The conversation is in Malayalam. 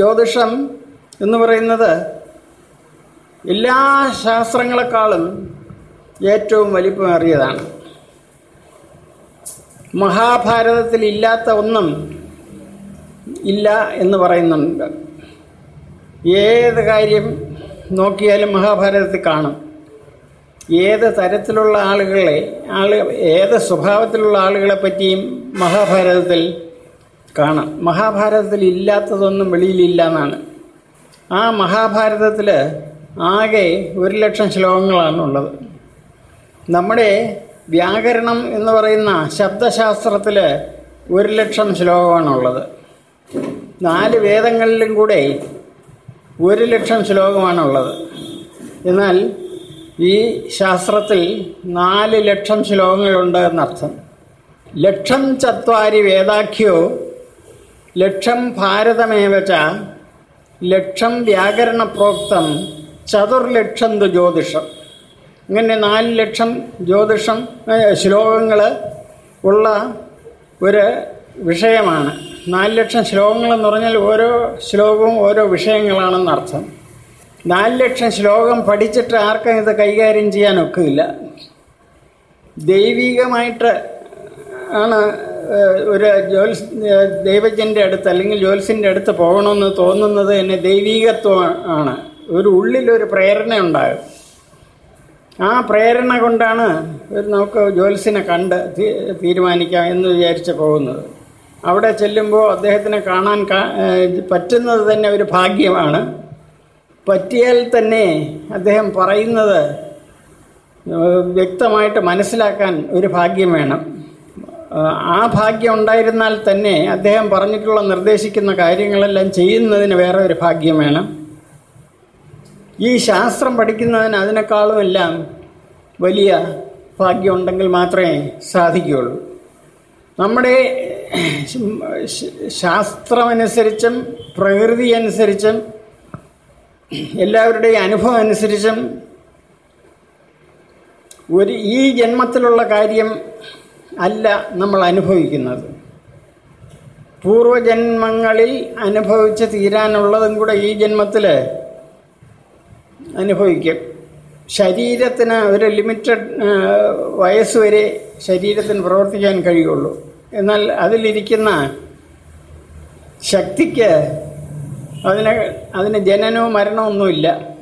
ജ്യോതിഷം എന്ന് പറയുന്നത് എല്ലാ ശാസ്ത്രങ്ങളെക്കാളും ഏറ്റവും വലിപ്പമേറിയതാണ്. മഹാഭാരതത്തിൽ ഇല്ലാത്ത ഒന്നും ഇല്ല എന്ന് പറയുന്നുണ്ട്. ഏത് കാര്യം നോക്കിയാലും മഹാഭാരതത്തിൽ കാണും. ഏത് തരത്തിലുള്ള ആളുകളെ ആൾ ഏത് സ്വഭാവത്തിലുള്ള ആളുകളെ പറ്റിയും മഹാഭാരതത്തിൽ കാണാം. മഹാഭാരതത്തിൽ ഇല്ലാത്തതൊന്നും വെളിയിലില്ല എന്നാണ്. ആ മഹാഭാരതത്തിൽ ആകെ ഒരു ലക്ഷം ശ്ലോകങ്ങളാണുള്ളത്. നമ്മുടെ വ്യാകരണം എന്ന് പറയുന്ന ശബ്ദശാസ്ത്രത്തിൽ ഒരു ലക്ഷം ശ്ലോകമാണുള്ളത്. നാല് വേദങ്ങളിലും കൂടെ ഒരു ലക്ഷം ശ്ലോകമാണുള്ളത്. എന്നാൽ ഈ ശാസ്ത്രത്തിൽ നാല് ലക്ഷം ശ്ലോകങ്ങളുണ്ട് എന്നർത്ഥം. ലക്ഷം ചത്വാരി വേദാഖ്യോ ലക്ഷം ഭാരതമേവച ലക്ഷം വ്യാകരണ പ്രോക്തം ചതുർലക്ഷം തു ജ്യോതിഷം. ഇങ്ങനെ നാല് ലക്ഷം ജ്യോതിഷം ശ്ലോകങ്ങൾ ഉള്ള ഒരു വിഷയമാണ്. നാല് ലക്ഷം ശ്ലോകങ്ങളെന്ന് പറഞ്ഞാൽ ഓരോ ശ്ലോകവും ഓരോ വിഷയങ്ങളാണെന്ന് അർത്ഥം. നാല് ലക്ഷം ശ്ലോകം പഠിച്ചിട്ട് ആർക്കും ഇത് കൈകാര്യം ചെയ്യാൻ ഒക്കില്ല. ദൈവികമായിട്ട് ആണ് ഒരു ജ്യോത്സ് ദൈവജ്ഞന്റെ അടുത്ത് അല്ലെങ്കിൽ ജ്യോത്സ്യന്റെ അടുത്ത് പോകണമെന്ന് തോന്നുന്നത് തന്നെ ദൈവീകത്വം ആണ് ഒരു ഉള്ളിലൊരു പ്രേരണ ഉണ്ടാകും ആ പ്രേരണ കൊണ്ടാണ് നമുക്ക് ജ്യോത്സ്യനെ കണ്ട് തീരുമാനിക്കാം എന്ന് വിചാരിച്ച് പോകുന്നത്. അവിടെ ചെല്ലുമ്പോൾ അദ്ദേഹത്തിനെ കാണാൻ പറ്റുന്നത് തന്നെ ഒരു ഭാഗ്യമാണ്. പറ്റിയാൽ തന്നെ അദ്ദേഹം പറയുന്നത് വ്യക്തമായിട്ട് മനസ്സിലാക്കാൻ ഒരു ഭാഗ്യം വേണം. ആ ഭാഗ്യം ഉണ്ടായിരുന്നാൽ തന്നെ അദ്ദേഹം പറഞ്ഞിട്ടുള്ള നിർദ്ദേശിക്കുന്ന കാര്യങ്ങളെല്ലാം ചെയ്യുന്നതിന് വേറെ ഒരു ഭാഗ്യം വേണം. ഈ ശാസ്ത്രം പഠിക്കുന്നതിന് അതിനേക്കാളും എല്ലാം വലിയ ഭാഗ്യം ഉണ്ടെങ്കിൽ മാത്രമേ സാധിക്കുകയുള്ളൂ. നമ്മുടെ ശാസ്ത്രമനുസരിച്ചും പ്രകൃതി അനുസരിച്ചും എല്ലാവരുടെയും അനുഭവം അനുസരിച്ചും ഒരു ഈ ജന്മത്തിലുള്ള കാര്യം അല്ല നമ്മൾ അനുഭവിക്കുന്നത്. പൂർവജന്മങ്ങളിൽ അനുഭവിച്ച് തീരാനുള്ളതും കൂടെ ഈ ജന്മത്തിൽ അനുഭവിക്കും. ശരീരത്തിന് ഒരു ലിമിറ്റഡ് വയസ്സ് വരെ ശരീരത്തിന് പ്രവർത്തിക്കാൻ കഴിയുള്ളൂ. എന്നാൽ അതിലിരിക്കുന്ന ശക്തിക്ക് അതിന് അതിന് ജനനവും മരണമൊന്നുമില്ല